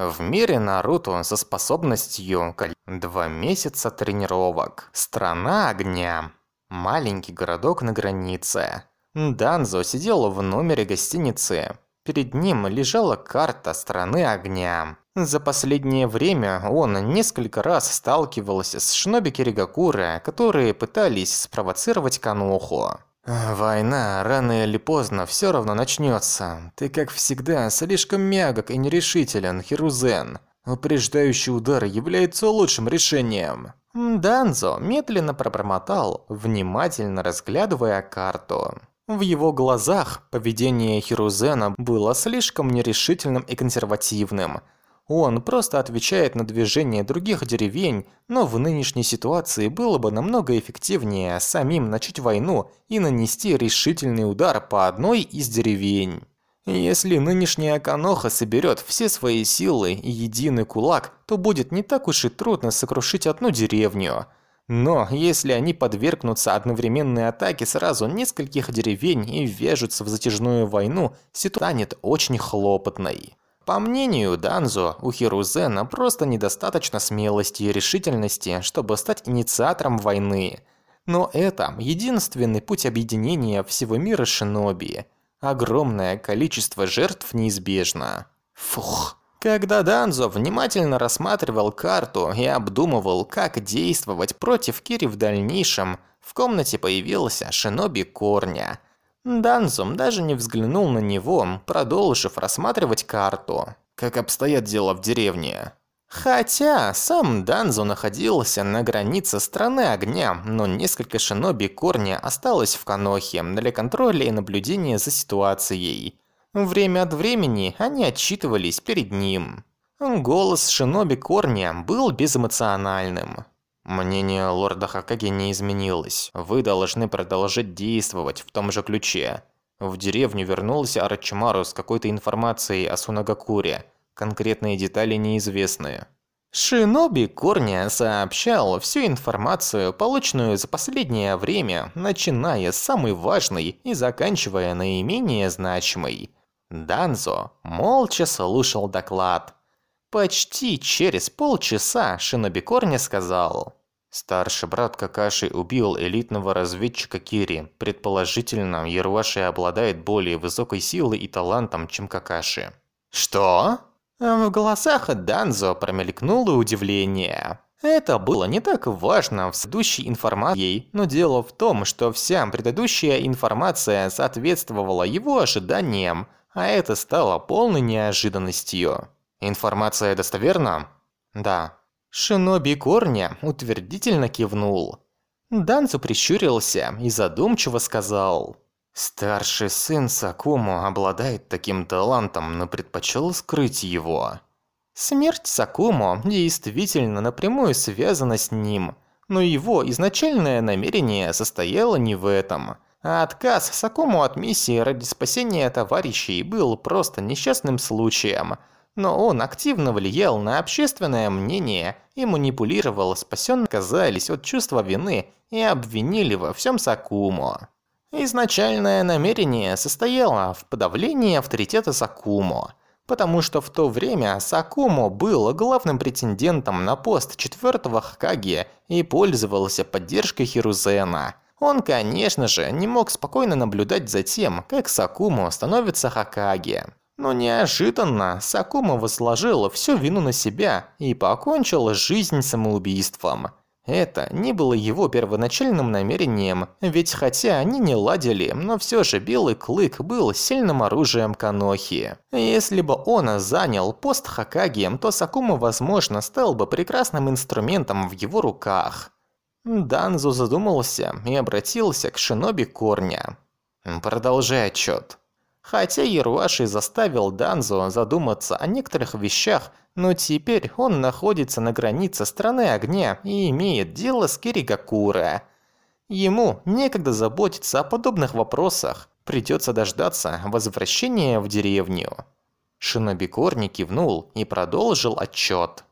В мире Наруто со способностью два месяца тренировок. Страна огня. Маленький городок на границе. Данзо сидел в номере гостиницы. Перед ним лежала карта страны огня. За последнее время он несколько раз сталкивался с шиноби Киригакуры, которые пытались спровоцировать Каноху. «Война рано или поздно все равно начнется. Ты, как всегда, слишком мягок и нерешителен, Хирузен. Упреждающий удар является лучшим решением». Данзо медленно пробормотал, внимательно разглядывая карту. В его глазах поведение Хирузена было слишком нерешительным и консервативным – он просто отвечает на движение других деревень, но в нынешней ситуации было бы намного эффективнее самим начать войну и нанести решительный удар по одной из деревень. Если нынешняя Каноха соберет все свои силы и единый кулак, то будет не так уж и трудно сокрушить одну деревню. Но если они подвергнутся одновременной атаке сразу нескольких деревень и ввяжутся в затяжную войну, ситуация станет очень хлопотной. По мнению Данзо, у Хирузена просто недостаточно смелости и решительности, чтобы стать инициатором войны. Но это единственный путь объединения всего мира шиноби. Огромное количество жертв неизбежно. Фух. Когда Данзо внимательно рассматривал карту и обдумывал, как действовать против Кири в дальнейшем, в комнате появился шиноби Корня – Данзум даже не взглянул на него, продолжив рассматривать карту. Как обстоят дела в деревне. Хотя сам Данзу находился на границе страны огня, но несколько шиноби корня осталось в Канохе для контроля и наблюдения за ситуацией. Время от времени они отчитывались перед ним. Голос шиноби корня был безэмоциональным. Мнение лорда Хакаги не изменилось. Вы должны продолжать действовать в том же ключе. В деревню вернулся Арачимару с какой-то информацией о Сунагакуре. Конкретные детали неизвестны. Шиноби Корня сообщал всю информацию, полученную за последнее время, начиная с самой важной и заканчивая наименее значимой. Данзо молча слушал доклад. Почти через полчаса Шиноби Корни сказал. Старший брат Какаши убил элитного разведчика Кири. Предположительно, Яруаши обладает более высокой силой и талантом, чем Какаши. Что? В глазах Данзо промелькнуло удивление. Это было не так важно в следующей информации, но дело в том, что вся предыдущая информация соответствовала его ожиданиям, а это стало полной неожиданностью. Информация достоверна? Да. Шиноби Корня утвердительно кивнул. Данцу прищурился и задумчиво сказал. Старший сын Сакуму обладает таким талантом, но предпочел скрыть его. Смерть Сакуму действительно напрямую связана с ним, но его изначальное намерение состояло не в этом. А отказ Сакуму от миссии ради спасения товарищей был просто несчастным случаем – но он активно влиял на общественное мнение и манипулировал спасенные казались от чувства вины и обвинили во всем Сакумо. Изначальное намерение состояло в подавлении авторитета Сакумо, потому что в то время Сакумо был главным претендентом на пост четвертого Хакаги и пользовался поддержкой Хирузена. Он, конечно же, не мог спокойно наблюдать за тем, как Сакумо становится Хакаги. Но неожиданно Сакума возложила всю вину на себя и покончила жизнь самоубийством. Это не было его первоначальным намерением, ведь хотя они не ладили, но все же Белый Клык был сильным оружием Канохи. Если бы он занял пост Хакаги, то Сакума, возможно, стал бы прекрасным инструментом в его руках. Данзу задумался и обратился к Шиноби Корня. «Продолжай отчет. Хотя Яруаши заставил Данзо задуматься о некоторых вещах, но теперь он находится на границе страны огня и имеет дело с Киригакура. Ему некогда заботиться о подобных вопросах, придется дождаться возвращения в деревню. Шиноби Корни кивнул и продолжил отчет.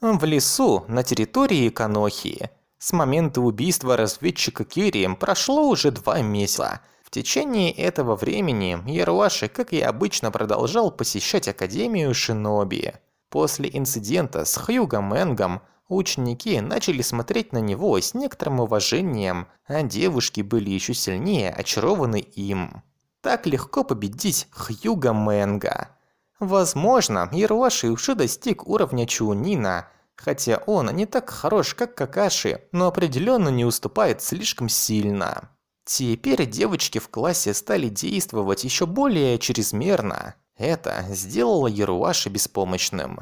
В лесу на территории Канохи с момента убийства разведчика Кири прошло уже два месяца – в течение этого времени Яруаши, как и обычно, продолжал посещать Академию Шиноби. После инцидента с Хьюго Мэнгом ученики начали смотреть на него с некоторым уважением, а девушки были еще сильнее очарованы им. Так легко победить Хьюго Мэнга. Возможно, Ируаши уже достиг уровня Чунина, хотя он не так хорош, как Какаши, но определенно не уступает слишком сильно. Теперь девочки в классе стали действовать еще более чрезмерно. Это сделало Яруаши беспомощным.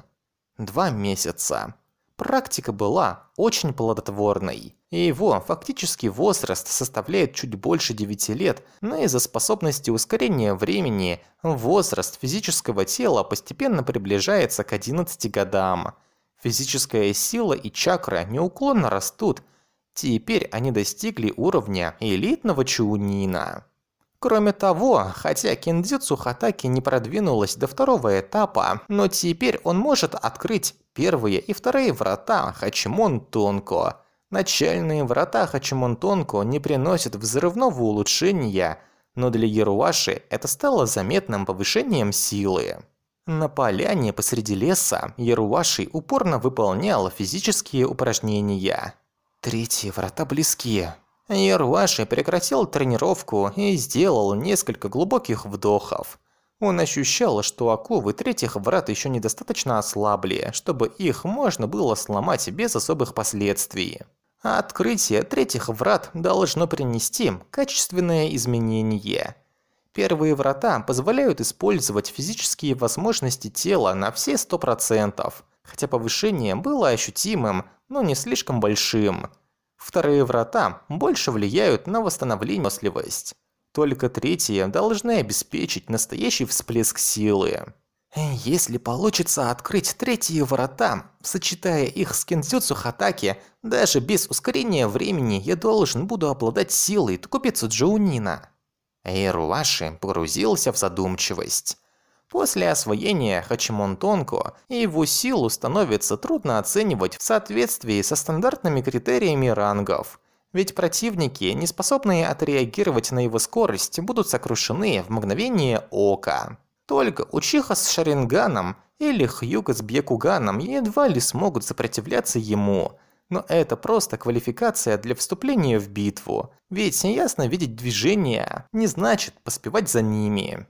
Два месяца. Практика была очень плодотворной. И его фактический возраст составляет чуть больше 9 лет, но из-за способности ускорения времени возраст физического тела постепенно приближается к 11 годам. Физическая сила и чакра неуклонно растут – Теперь они достигли уровня элитного чунина. Кроме того, хотя киндзюцу Хатаки не продвинулась до второго этапа, но теперь он может открыть первые и вторые врата Хачимон Тонко. Начальные врата Хачимон Тонко не приносят взрывного улучшения, но для Яруаши это стало заметным повышением силы. На поляне посреди леса Яруаши упорно выполнял физические упражнения. Третьи врата близки. Яруаши прекратил тренировку и сделал несколько глубоких вдохов. Он ощущал, что оковы третьих врат еще недостаточно ослабли, чтобы их можно было сломать без особых последствий. Открытие третьих врат должно принести качественное изменение. Первые врата позволяют использовать физические возможности тела на все 100%, хотя повышение было ощутимым, но не слишком большим. Вторые врата больше влияют на восстановление выносливость. Только третьи должны обеспечить настоящий всплеск силы. Если получится открыть третьи врата, сочетая их с кинзюцу Хатаки, даже без ускорения времени я должен буду обладать силой Токупицу Джоунина. Эйруаши погрузился в задумчивость. После освоения Хачимонтонко его силу становится трудно оценивать в соответствии со стандартными критериями рангов. Ведь противники, не способные отреагировать на его скорость, будут сокрушены в мгновение ока. Только Учиха с Шаринганом или Хьюга с Бьякуганом едва ли смогут сопротивляться ему. Но это просто квалификация для вступления в битву. Ведь ясно видеть движения не значит поспевать за ними.